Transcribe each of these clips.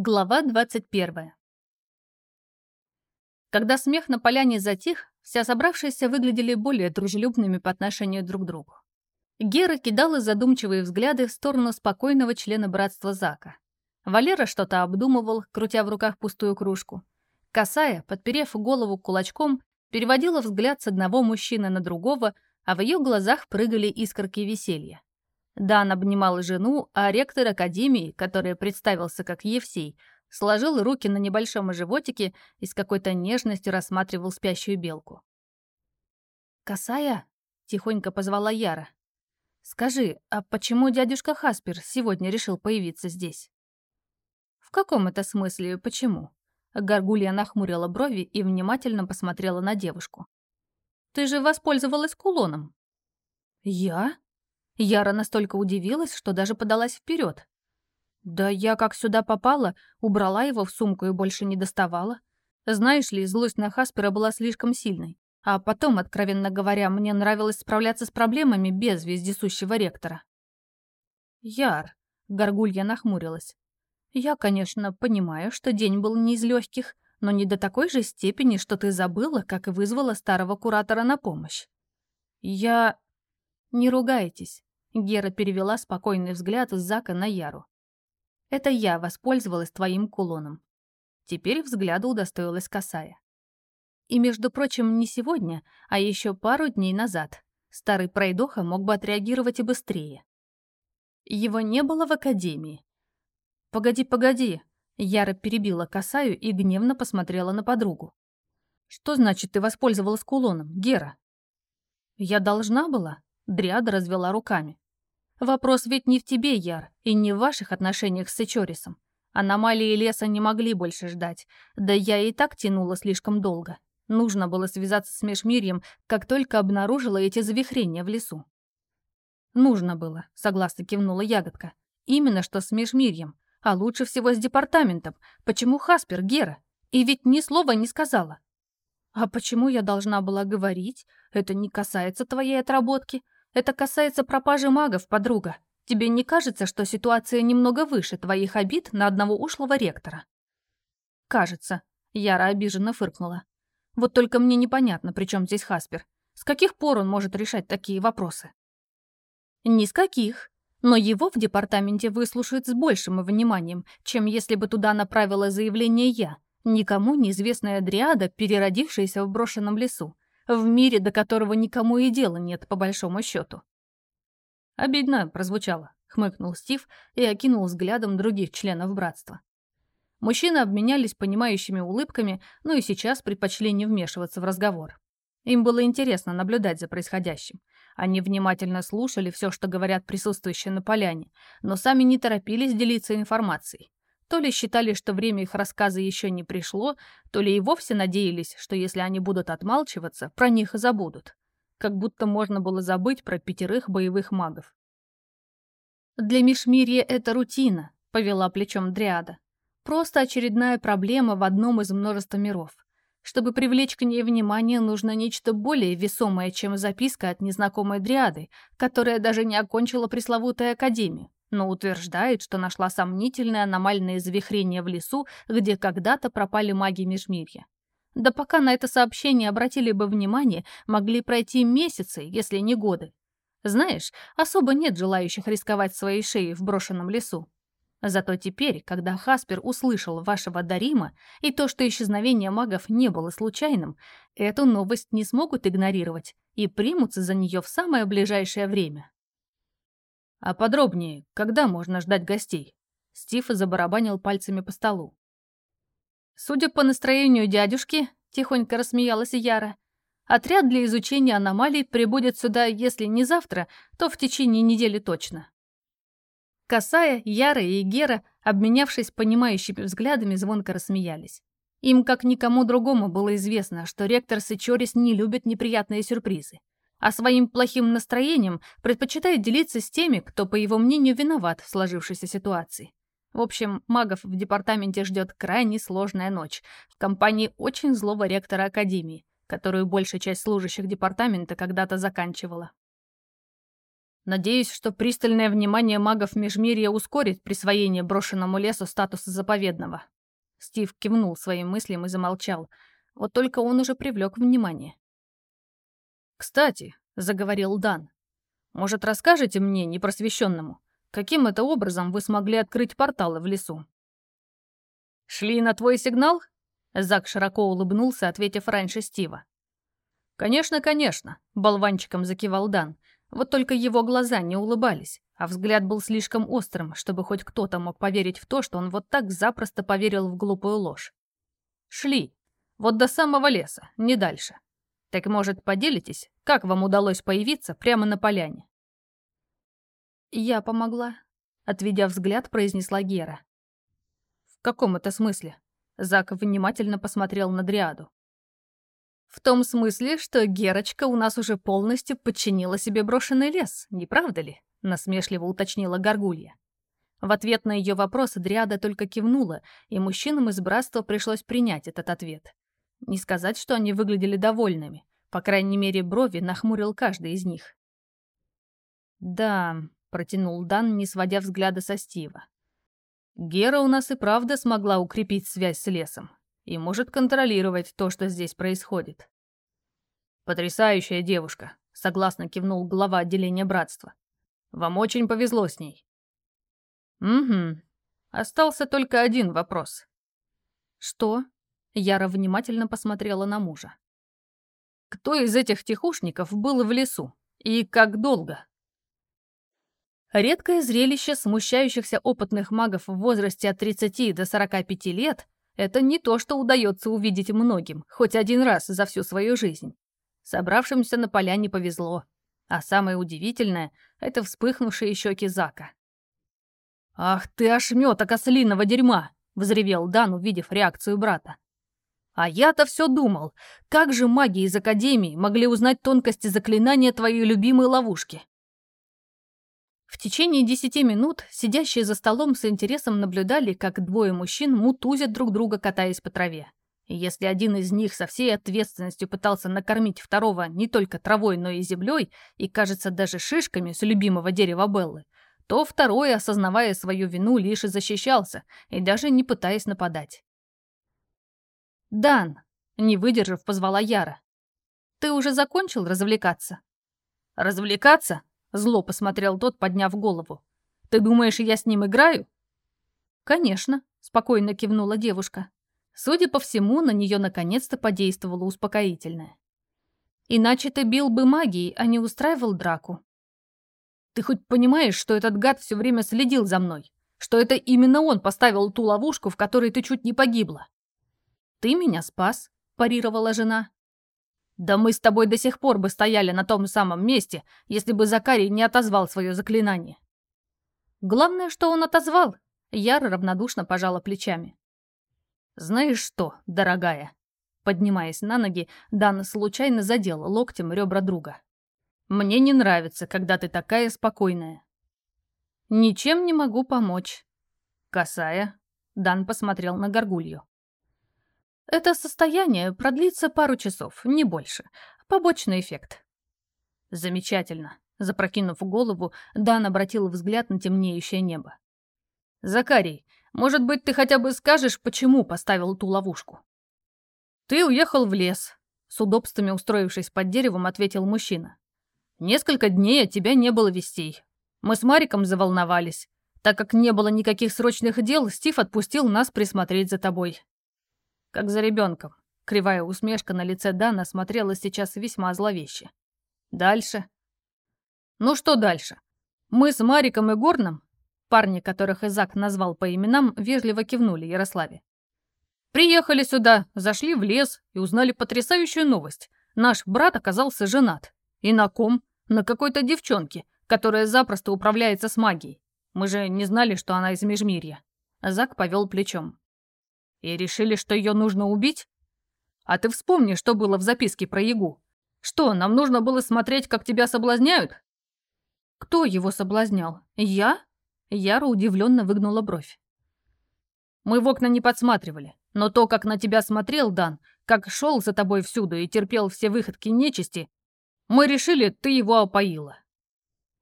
Глава 21. Когда смех на поляне затих, все собравшиеся выглядели более дружелюбными по отношению друг к другу. Гера кидала задумчивые взгляды в сторону спокойного члена братства Зака. Валера что-то обдумывал, крутя в руках пустую кружку. Косая, подперев голову кулачком, переводила взгляд с одного мужчины на другого, а в ее глазах прыгали искорки веселья. Дан обнимал жену, а ректор академии, который представился как Евсей, сложил руки на небольшом животике и с какой-то нежностью рассматривал спящую белку. «Косая?» — тихонько позвала Яра. «Скажи, а почему дядюшка Хаспер сегодня решил появиться здесь?» «В каком это смысле почему?» Горгулья нахмурила брови и внимательно посмотрела на девушку. «Ты же воспользовалась кулоном». «Я?» Яра настолько удивилась, что даже подалась вперед. Да я как сюда попала, убрала его в сумку и больше не доставала. Знаешь ли, злость на Хаспера была слишком сильной. А потом, откровенно говоря, мне нравилось справляться с проблемами без вездесущего ректора. Яр, Горгулья нахмурилась. Я, конечно, понимаю, что день был не из легких, но не до такой же степени, что ты забыла, как и вызвала старого куратора на помощь. Я... Не ругайтесь. Гера перевела спокойный взгляд с Зака на Яру. «Это я воспользовалась твоим кулоном». Теперь взгляда удостоилась косая. И, между прочим, не сегодня, а еще пару дней назад. Старый пройдоха мог бы отреагировать и быстрее. Его не было в академии. «Погоди, погоди!» Яра перебила косаю и гневно посмотрела на подругу. «Что значит, ты воспользовалась кулоном, Гера?» «Я должна была?» Дриада развела руками. «Вопрос ведь не в тебе, Яр, и не в ваших отношениях с Эчорисом. Аномалии леса не могли больше ждать, да я и так тянула слишком долго. Нужно было связаться с Межмирьем, как только обнаружила эти завихрения в лесу. «Нужно было», — согласно кивнула ягодка. «Именно что с Межмирьем, а лучше всего с департаментом. Почему Хаспер, Гера? И ведь ни слова не сказала». «А почему я должна была говорить? Это не касается твоей отработки. Это касается пропажи магов, подруга. Тебе не кажется, что ситуация немного выше твоих обид на одного ушлого ректора? Кажется. Яра обиженно фыркнула. Вот только мне непонятно, при чем здесь Хаспер. С каких пор он может решать такие вопросы? Ни с каких. Но его в департаменте выслушают с большим вниманием, чем если бы туда направила заявление я, никому неизвестная дриада, переродившаяся в брошенном лесу в мире, до которого никому и дела нет, по большому счету. «Обидно прозвучало», — хмыкнул Стив и окинул взглядом других членов братства. Мужчины обменялись понимающими улыбками, но и сейчас предпочли не вмешиваться в разговор. Им было интересно наблюдать за происходящим. Они внимательно слушали все, что говорят присутствующие на поляне, но сами не торопились делиться информацией. То ли считали, что время их рассказа еще не пришло, то ли и вовсе надеялись, что если они будут отмалчиваться, про них забудут. Как будто можно было забыть про пятерых боевых магов. «Для Мишмирья это рутина», — повела плечом Дриада. «Просто очередная проблема в одном из множества миров. Чтобы привлечь к ней внимание, нужно нечто более весомое, чем записка от незнакомой Дриады, которая даже не окончила пресловутую академию но утверждает, что нашла сомнительное аномальное завихрение в лесу, где когда-то пропали маги Межмирья. Да пока на это сообщение обратили бы внимание, могли пройти месяцы, если не годы. Знаешь, особо нет желающих рисковать своей шеей в брошенном лесу. Зато теперь, когда Хаспер услышал вашего Дарима и то, что исчезновение магов не было случайным, эту новость не смогут игнорировать и примутся за нее в самое ближайшее время. «А подробнее, когда можно ждать гостей?» Стив забарабанил пальцами по столу. «Судя по настроению дядюшки», — тихонько рассмеялась Яра, «отряд для изучения аномалий прибудет сюда, если не завтра, то в течение недели точно». Косая, Яра и Гера, обменявшись понимающими взглядами, звонко рассмеялись. Им, как никому другому, было известно, что ректор Сычорис не любит неприятные сюрпризы а своим плохим настроением предпочитает делиться с теми, кто, по его мнению, виноват в сложившейся ситуации. В общем, магов в департаменте ждет крайне сложная ночь в компании очень злого ректора Академии, которую большая часть служащих департамента когда-то заканчивала. Надеюсь, что пристальное внимание магов Межмирья ускорит присвоение брошенному лесу статуса заповедного. Стив кивнул своим мыслям и замолчал. Вот только он уже привлек внимание. «Кстати», — заговорил Дан, — «может, расскажете мне, непросвещенному, каким это образом вы смогли открыть порталы в лесу?» «Шли на твой сигнал?» Зак широко улыбнулся, ответив раньше Стива. «Конечно, конечно», — болванчиком закивал Дан. Вот только его глаза не улыбались, а взгляд был слишком острым, чтобы хоть кто-то мог поверить в то, что он вот так запросто поверил в глупую ложь. Шли. Вот до самого леса, не дальше. Так, может, поделитесь, как вам удалось появиться прямо на поляне? «Я помогла», — отведя взгляд, произнесла Гера. «В каком это смысле?» Зак внимательно посмотрел на Дриаду. В том смысле, что Герочка у нас уже полностью подчинила себе брошенный лес, не правда ли? Насмешливо уточнила Горгулья. В ответ на ее вопрос Дриада только кивнула, и мужчинам из братства пришлось принять этот ответ. Не сказать, что они выглядели довольными. По крайней мере, брови нахмурил каждый из них. «Да», — протянул Дан, не сводя взгляда со Стива. «Гера у нас и правда смогла укрепить связь с лесом и может контролировать то, что здесь происходит. «Потрясающая девушка», — согласно кивнул глава отделения братства. «Вам очень повезло с ней». «Угу. Остался только один вопрос». «Что?» — Яра внимательно посмотрела на мужа. «Кто из этих тихушников был в лесу? И как долго?» Редкое зрелище смущающихся опытных магов в возрасте от 30 до 45 лет это не то, что удается увидеть многим, хоть один раз за всю свою жизнь. Собравшимся на поляне повезло. А самое удивительное — это вспыхнувшие щеки Зака. «Ах ты ошметок ослиного дерьма!» — взревел Дан, увидев реакцию брата. «А я-то все думал, как же маги из Академии могли узнать тонкости заклинания твоей любимой ловушки? В течение десяти минут сидящие за столом с интересом наблюдали, как двое мужчин мутузят друг друга, катаясь по траве. И если один из них со всей ответственностью пытался накормить второго не только травой, но и землей, и, кажется, даже шишками с любимого дерева Беллы, то второй, осознавая свою вину, лишь и защищался, и даже не пытаясь нападать. «Дан!» — не выдержав, позвала Яра. «Ты уже закончил развлекаться?» «Развлекаться?» Зло посмотрел тот, подняв голову. «Ты думаешь, я с ним играю?» «Конечно», — спокойно кивнула девушка. Судя по всему, на нее наконец-то подействовало успокоительное. «Иначе ты бил бы магией, а не устраивал драку». «Ты хоть понимаешь, что этот гад все время следил за мной? Что это именно он поставил ту ловушку, в которой ты чуть не погибла?» «Ты меня спас», — парировала жена. Да мы с тобой до сих пор бы стояли на том самом месте, если бы Закарий не отозвал свое заклинание. Главное, что он отозвал. Яра равнодушно пожала плечами. Знаешь что, дорогая? Поднимаясь на ноги, Дан случайно задел локтем ребра друга. Мне не нравится, когда ты такая спокойная. Ничем не могу помочь. Касая, Дан посмотрел на горгулью. Это состояние продлится пару часов, не больше. Побочный эффект. Замечательно. Запрокинув голову, Дан обратил взгляд на темнеющее небо. «Закарий, может быть, ты хотя бы скажешь, почему поставил ту ловушку?» «Ты уехал в лес», — с удобствами устроившись под деревом, ответил мужчина. «Несколько дней от тебя не было вестей. Мы с Мариком заволновались. Так как не было никаких срочных дел, Стив отпустил нас присмотреть за тобой как за ребенком. Кривая усмешка на лице Дана смотрела сейчас весьма зловеще. Дальше. Ну что дальше? Мы с Мариком и Горном, парни, которых Изак назвал по именам, вежливо кивнули Ярославе. Приехали сюда, зашли в лес и узнали потрясающую новость. Наш брат оказался женат. И на ком? На какой-то девчонке, которая запросто управляется с магией. Мы же не знали, что она из Межмирья. Зак повел плечом. И решили, что ее нужно убить? А ты вспомни, что было в записке про Ягу. Что, нам нужно было смотреть, как тебя соблазняют? Кто его соблазнял? Я? Яра удивленно выгнула бровь. Мы в окна не подсматривали, но то, как на тебя смотрел Дан, как шел за тобой всюду и терпел все выходки нечисти, мы решили, ты его опоила.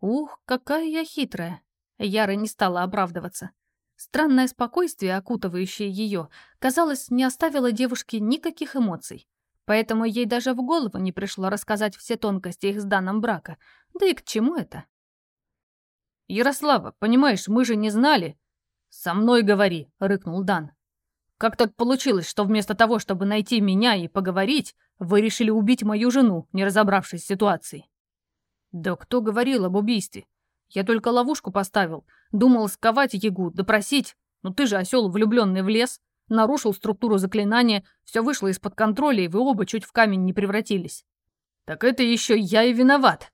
Ух, какая я хитрая. Яра не стала оправдываться. Странное спокойствие, окутывающее ее, казалось, не оставило девушке никаких эмоций. Поэтому ей даже в голову не пришло рассказать все тонкости их с данным брака. Да и к чему это? «Ярослава, понимаешь, мы же не знали». «Со мной говори», — рыкнул Дан. «Как так получилось, что вместо того, чтобы найти меня и поговорить, вы решили убить мою жену, не разобравшись с ситуацией?» «Да кто говорил об убийстве? Я только ловушку поставил. Думал сковать Ягу, допросить. Но ты же осел, влюбленный в лес. Нарушил структуру заклинания, все вышло из-под контроля, и вы оба чуть в камень не превратились. Так это еще я и виноват.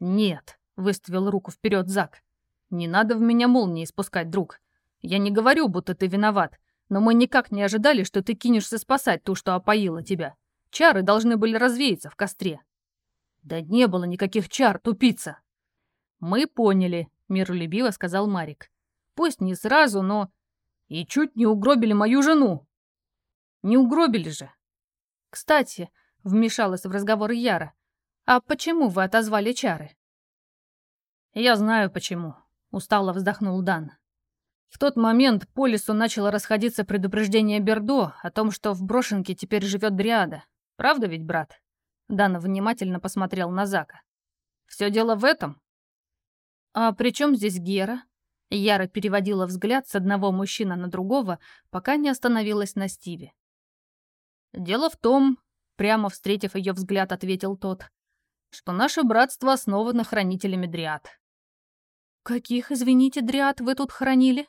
Нет, выставил руку вперед Зак. Не надо в меня молнии спускать, друг. Я не говорю, будто ты виноват, но мы никак не ожидали, что ты кинешься спасать ту, что опоила тебя. Чары должны были развеяться в костре. Да не было никаких чар, тупица. Мы поняли, миролюбиво сказал Марик. Пусть не сразу, но и чуть не угробили мою жену. Не угробили же. Кстати, вмешалась в разговор Яра, а почему вы отозвали чары? Я знаю почему, устало вздохнул Дан. В тот момент по лесу начало расходиться предупреждение Бердо о том, что в брошенке теперь живет Дриада. Правда ведь, брат? Дан внимательно посмотрел на Зака. Все дело в этом? А при чем здесь Гера? Яра переводила взгляд с одного мужчины на другого, пока не остановилась на Стиве. «Дело в том», — прямо встретив ее взгляд, ответил тот, «что наше братство основано хранителями дриад». «Каких, извините, дриад вы тут хранили?»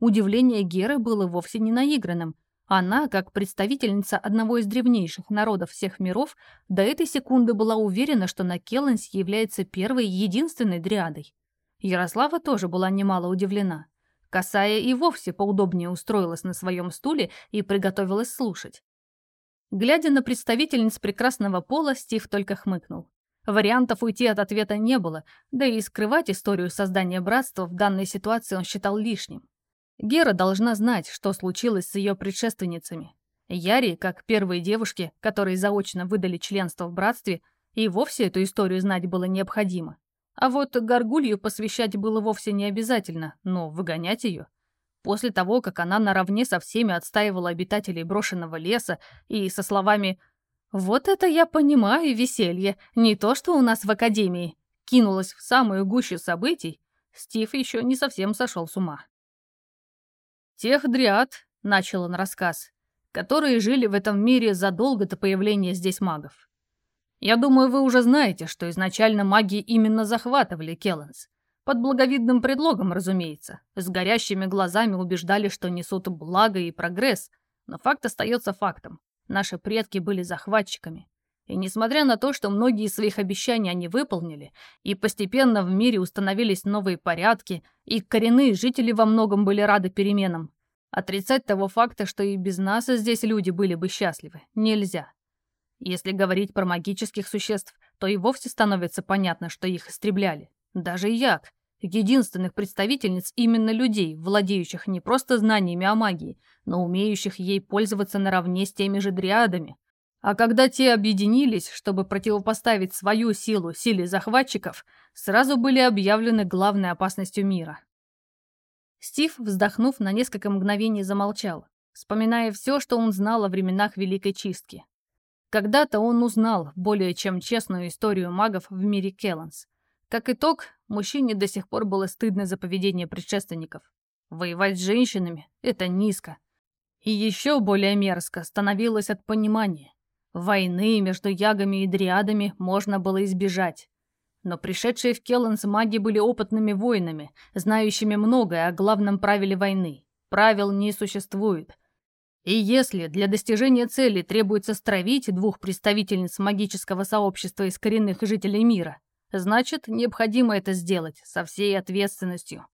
Удивление Геры было вовсе не наигранным. Она, как представительница одного из древнейших народов всех миров, до этой секунды была уверена, что Накеланс является первой и единственной дриадой. Ярослава тоже была немало удивлена. Касая и вовсе поудобнее устроилась на своем стуле и приготовилась слушать. Глядя на представительниц прекрасного пола, Стив только хмыкнул. Вариантов уйти от ответа не было, да и скрывать историю создания братства в данной ситуации он считал лишним. Гера должна знать, что случилось с ее предшественницами. Яри, как первые девушки, которые заочно выдали членство в братстве, и вовсе эту историю знать было необходимо. А вот горгулью посвящать было вовсе не обязательно, но выгонять ее. После того, как она наравне со всеми отстаивала обитателей брошенного леса и со словами «Вот это я понимаю веселье, не то что у нас в академии», кинулась в самую гущу событий, Стив еще не совсем сошел с ума. «Тех дриад», — начал он рассказ, «которые жили в этом мире задолго до появления здесь магов. Я думаю, вы уже знаете, что изначально маги именно захватывали Келленс. Под благовидным предлогом, разумеется. С горящими глазами убеждали, что несут благо и прогресс. Но факт остается фактом. Наши предки были захватчиками. И несмотря на то, что многие из своих обещаний они выполнили, и постепенно в мире установились новые порядки, и коренные жители во многом были рады переменам, отрицать того факта, что и без нас здесь люди были бы счастливы, нельзя. Если говорить про магических существ, то и вовсе становится понятно, что их истребляли. Даже як, единственных представительниц именно людей, владеющих не просто знаниями о магии, но умеющих ей пользоваться наравне с теми же дриадами. А когда те объединились, чтобы противопоставить свою силу силе захватчиков, сразу были объявлены главной опасностью мира. Стив, вздохнув, на несколько мгновений замолчал, вспоминая все, что он знал о временах Великой Чистки. Когда-то он узнал более чем честную историю магов в мире Келланс. Как итог, мужчине до сих пор было стыдно за поведение предшественников. Воевать с женщинами — это низко. И еще более мерзко становилось от понимания. Войны между ягами и дриадами можно было избежать. Но пришедшие в Келланс маги были опытными воинами, знающими многое о главном правиле войны. Правил не существует. И если для достижения цели требуется стравить двух представительниц магического сообщества из коренных жителей мира, значит, необходимо это сделать со всей ответственностью.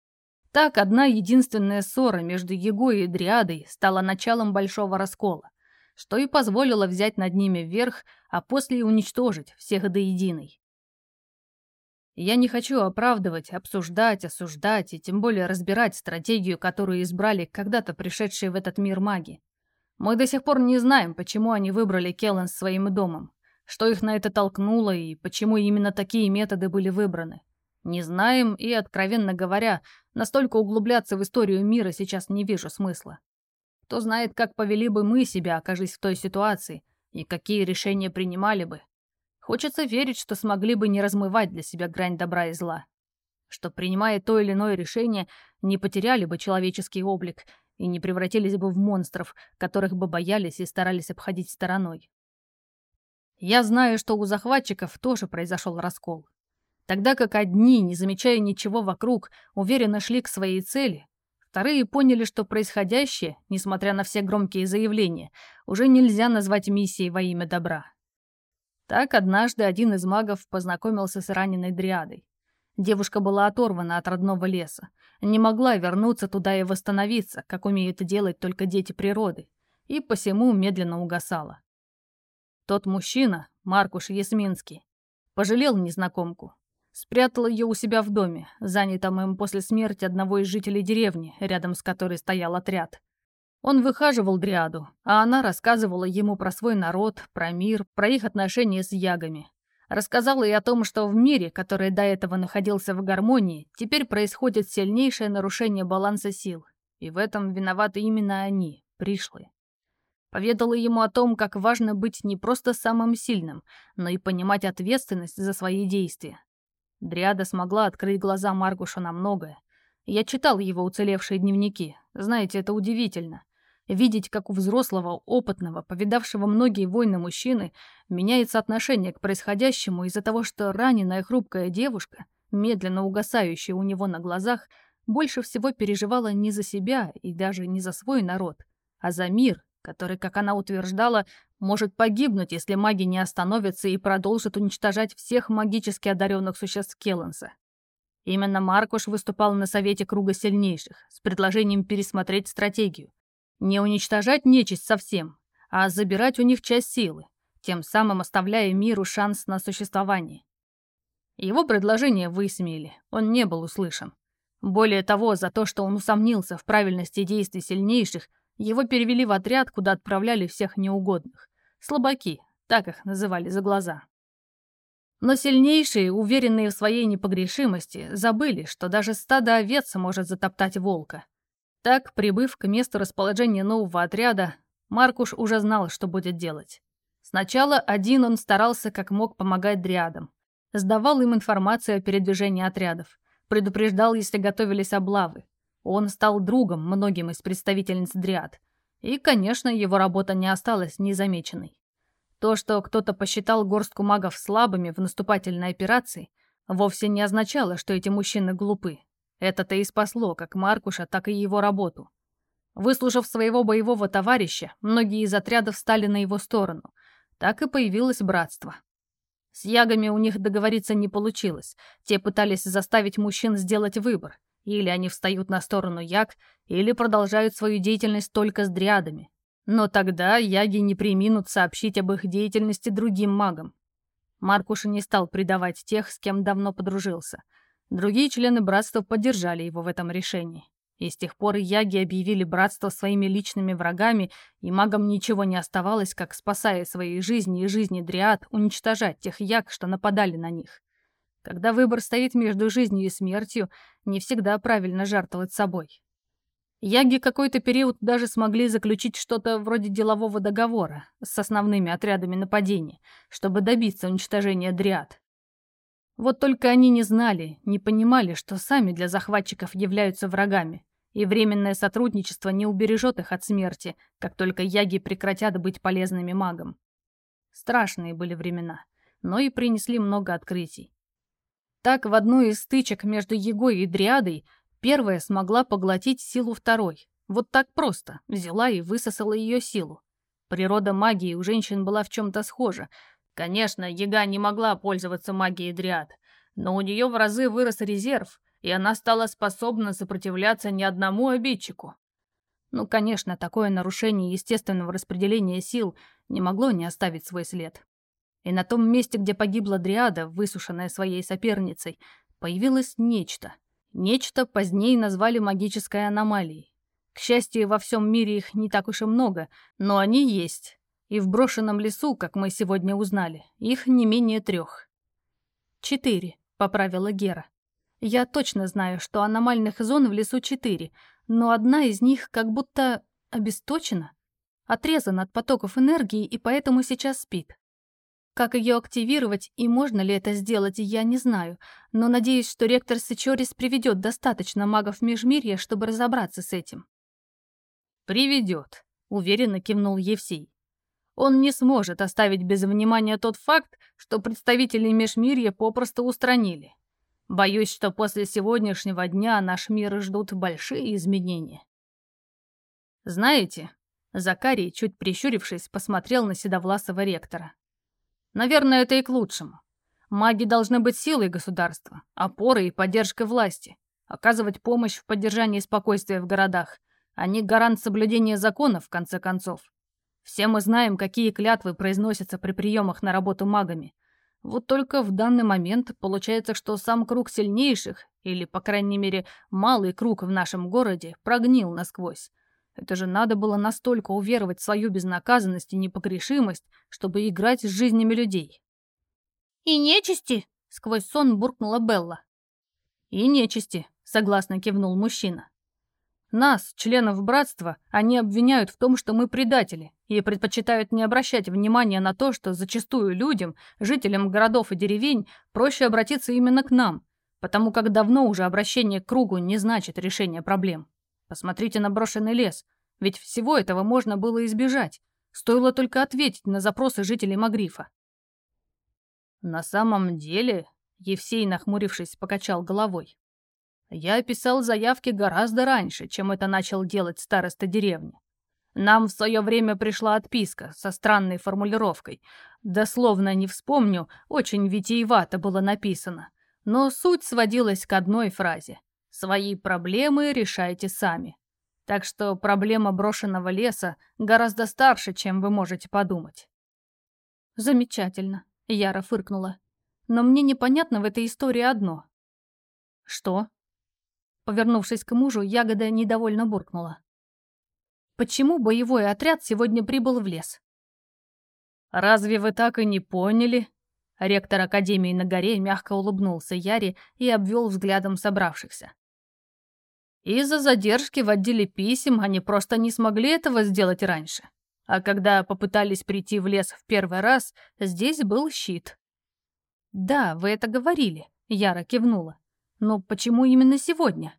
Так одна единственная ссора между Егой и Дриадой стала началом большого раскола, что и позволило взять над ними верх, а после уничтожить всех до единой. Я не хочу оправдывать, обсуждать, осуждать и тем более разбирать стратегию, которую избрали когда-то пришедшие в этот мир маги. Мы до сих пор не знаем, почему они выбрали Келлен своим домом, что их на это толкнуло и почему именно такие методы были выбраны. Не знаем и, откровенно говоря, настолько углубляться в историю мира сейчас не вижу смысла. Кто знает, как повели бы мы себя, окажись в той ситуации, и какие решения принимали бы. Хочется верить, что смогли бы не размывать для себя грань добра и зла. Что, принимая то или иное решение, не потеряли бы человеческий облик и не превратились бы в монстров, которых бы боялись и старались обходить стороной. Я знаю, что у захватчиков тоже произошел раскол. Тогда как одни, не замечая ничего вокруг, уверенно шли к своей цели, вторые поняли, что происходящее, несмотря на все громкие заявления, уже нельзя назвать миссией во имя добра. Так однажды один из магов познакомился с раненой дриадой. Девушка была оторвана от родного леса, не могла вернуться туда и восстановиться, как умеют делать только дети природы, и посему медленно угасала. Тот мужчина, Маркуш Ясминский, пожалел незнакомку Спрятал ее у себя в доме, занятом им после смерти одного из жителей деревни, рядом с которой стоял отряд. Он выхаживал Дриаду, а она рассказывала ему про свой народ, про мир, про их отношения с ягами. Рассказала и о том, что в мире, который до этого находился в гармонии, теперь происходит сильнейшее нарушение баланса сил. И в этом виноваты именно они, пришлые. Поведала ему о том, как важно быть не просто самым сильным, но и понимать ответственность за свои действия. Дриада смогла открыть глаза Маргуша на многое. Я читал его уцелевшие дневники. Знаете, это удивительно. Видеть, как у взрослого, опытного, повидавшего многие войны мужчины, меняется отношение к происходящему из-за того, что раненая хрупкая девушка, медленно угасающая у него на глазах, больше всего переживала не за себя и даже не за свой народ, а за мир, который, как она утверждала, может погибнуть, если маги не остановятся и продолжат уничтожать всех магически одаренных существ Келленса. Именно Маркуш выступал на Совете Круга Сильнейших с предложением пересмотреть стратегию. Не уничтожать нечисть совсем, а забирать у них часть силы, тем самым оставляя миру шанс на существование. Его предложение высмеяли, он не был услышан. Более того, за то, что он усомнился в правильности действий сильнейших, его перевели в отряд, куда отправляли всех неугодных. Слабаки, так их называли за глаза. Но сильнейшие, уверенные в своей непогрешимости, забыли, что даже стадо овец может затоптать волка. Так, прибыв к месту расположения нового отряда, Маркуш уже знал, что будет делать. Сначала один он старался как мог помогать дриадам. Сдавал им информацию о передвижении отрядов. Предупреждал, если готовились облавы. Он стал другом многим из представительниц Дриад. И, конечно, его работа не осталась незамеченной. То, что кто-то посчитал горстку магов слабыми в наступательной операции, вовсе не означало, что эти мужчины глупы. Это-то и спасло как Маркуша, так и его работу. Выслушав своего боевого товарища, многие из отрядов стали на его сторону. Так и появилось братство. С ягами у них договориться не получилось. Те пытались заставить мужчин сделать выбор. Или они встают на сторону яг, или продолжают свою деятельность только с дриадами. Но тогда яги не приминут сообщить об их деятельности другим магам. Маркуша не стал предавать тех, с кем давно подружился. Другие члены братства поддержали его в этом решении. И с тех пор яги объявили братство своими личными врагами, и магам ничего не оставалось, как, спасая свои жизни и жизни дриад, уничтожать тех яг, что нападали на них. Когда выбор стоит между жизнью и смертью, не всегда правильно жертвовать собой. Яги какой-то период даже смогли заключить что-то вроде делового договора с основными отрядами нападения, чтобы добиться уничтожения дриад. Вот только они не знали, не понимали, что сами для захватчиков являются врагами, и временное сотрудничество не убережет их от смерти, как только яги прекратят быть полезными магам. Страшные были времена, но и принесли много открытий. Так, в одной из стычек между Егой и Дриадой первая смогла поглотить силу второй. Вот так просто, взяла и высосала ее силу. Природа магии у женщин была в чем-то схожа. Конечно, Ега не могла пользоваться магией Дриад, но у нее в разы вырос резерв, и она стала способна сопротивляться ни одному обидчику. Ну, конечно, такое нарушение естественного распределения сил не могло не оставить свой след. И на том месте, где погибла Дриада, высушенная своей соперницей, появилось нечто. Нечто позднее назвали магической аномалией. К счастью, во всем мире их не так уж и много, но они есть. И в брошенном лесу, как мы сегодня узнали, их не менее трех. «Четыре», — поправила Гера. Я точно знаю, что аномальных зон в лесу четыре, но одна из них как будто обесточена, отрезана от потоков энергии и поэтому сейчас спит. Как ее активировать и можно ли это сделать, я не знаю, но надеюсь, что ректор Сычорис приведет достаточно магов Межмирья, чтобы разобраться с этим. «Приведет», — уверенно кивнул Евсей. «Он не сможет оставить без внимания тот факт, что представителей Межмирья попросту устранили. Боюсь, что после сегодняшнего дня наш мир ждут большие изменения». «Знаете...» Закарий, чуть прищурившись, посмотрел на седовласого ректора. Наверное, это и к лучшему. Маги должны быть силой государства, опорой и поддержкой власти, оказывать помощь в поддержании спокойствия в городах. Они гарант соблюдения закона, в конце концов. Все мы знаем, какие клятвы произносятся при приемах на работу магами. Вот только в данный момент получается, что сам круг сильнейших, или, по крайней мере, малый круг в нашем городе, прогнил насквозь. Это же надо было настолько уверовать в свою безнаказанность и непогрешимость, чтобы играть с жизнями людей. «И нечисти!» — сквозь сон буркнула Белла. «И нечисти», — согласно кивнул мужчина. «Нас, членов братства, они обвиняют в том, что мы предатели, и предпочитают не обращать внимания на то, что зачастую людям, жителям городов и деревень, проще обратиться именно к нам, потому как давно уже обращение к кругу не значит решение проблем. Посмотрите на брошенный лес. Ведь всего этого можно было избежать. Стоило только ответить на запросы жителей Магрифа. На самом деле, Евсей, нахмурившись, покачал головой. Я писал заявки гораздо раньше, чем это начал делать староста деревни. Нам в свое время пришла отписка со странной формулировкой. Дословно не вспомню, очень витиевато было написано. Но суть сводилась к одной фразе. Свои проблемы решайте сами. Так что проблема брошенного леса гораздо старше, чем вы можете подумать. Замечательно, Яра фыркнула. Но мне непонятно в этой истории одно. Что? Повернувшись к мужу, Ягода недовольно буркнула. Почему боевой отряд сегодня прибыл в лес? Разве вы так и не поняли? Ректор Академии на горе мягко улыбнулся Яре и обвел взглядом собравшихся. Из-за задержки в отделе писем они просто не смогли этого сделать раньше. А когда попытались прийти в лес в первый раз, здесь был щит. «Да, вы это говорили», — Яра кивнула. «Но почему именно сегодня?»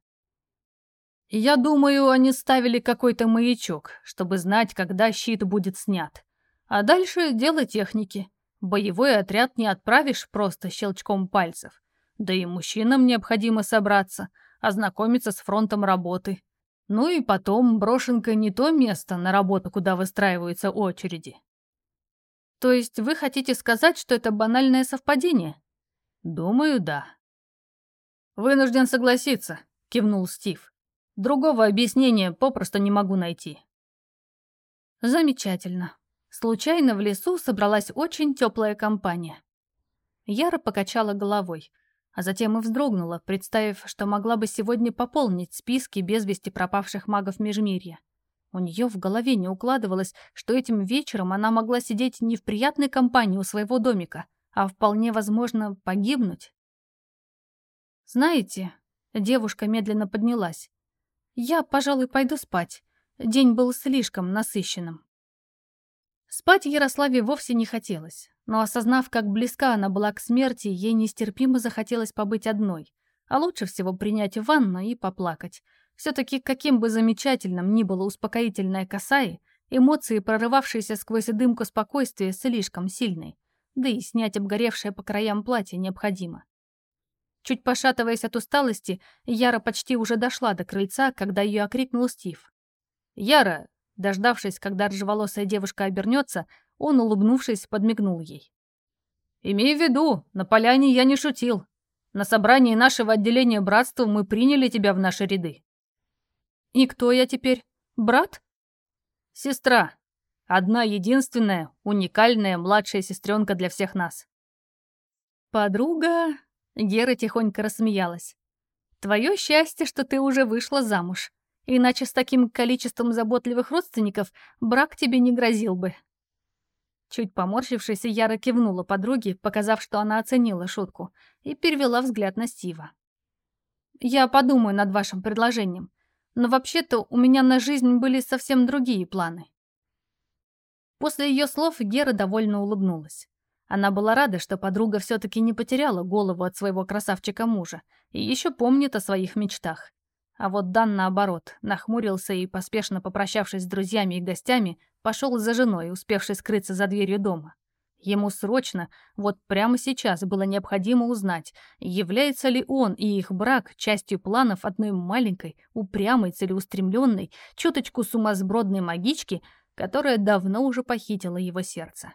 «Я думаю, они ставили какой-то маячок, чтобы знать, когда щит будет снят. А дальше дело техники. Боевой отряд не отправишь просто щелчком пальцев. Да и мужчинам необходимо собраться — ознакомиться с фронтом работы. Ну и потом брошенка не то место на работу, куда выстраиваются очереди. То есть вы хотите сказать, что это банальное совпадение? Думаю, да. Вынужден согласиться, кивнул Стив. Другого объяснения попросту не могу найти. Замечательно. Случайно в лесу собралась очень теплая компания. Яра покачала головой а затем и вздрогнула, представив, что могла бы сегодня пополнить списки без вести пропавших магов Межмирья. У нее в голове не укладывалось, что этим вечером она могла сидеть не в приятной компании у своего домика, а вполне возможно погибнуть. «Знаете...» — девушка медленно поднялась. «Я, пожалуй, пойду спать. День был слишком насыщенным». Спать Ярославе вовсе не хотелось, но осознав, как близка она была к смерти, ей нестерпимо захотелось побыть одной, а лучше всего принять ванну и поплакать. Все-таки каким бы замечательным ни было успокоительное касаи, эмоции, прорывавшиеся сквозь дымку спокойствия, слишком сильные, да и снять обгоревшее по краям платье необходимо. Чуть пошатываясь от усталости, Яра почти уже дошла до крыльца, когда ее окрикнул Стив. «Яра, Дождавшись, когда рыжеволосая девушка обернется, он, улыбнувшись, подмигнул ей. «Имей в виду, на поляне я не шутил. На собрании нашего отделения братства мы приняли тебя в наши ряды». «И кто я теперь? Брат?» «Сестра. Одна единственная, уникальная младшая сестренка для всех нас». «Подруга...» — Гера тихонько рассмеялась. «Твое счастье, что ты уже вышла замуж. Иначе с таким количеством заботливых родственников брак тебе не грозил бы. Чуть поморщившись, Яра кивнула подруге, показав, что она оценила шутку, и перевела взгляд на Стива. я подумаю над вашим предложением. Но вообще-то у меня на жизнь были совсем другие планы». После ее слов Гера довольно улыбнулась. Она была рада, что подруга все-таки не потеряла голову от своего красавчика-мужа и еще помнит о своих мечтах. А вот Дан, наоборот, нахмурился и, поспешно попрощавшись с друзьями и гостями, пошел за женой, успевшей скрыться за дверью дома. Ему срочно, вот прямо сейчас было необходимо узнать, является ли он и их брак частью планов одной маленькой, упрямой, целеустремленной, чуточку сумасбродной магички, которая давно уже похитила его сердце.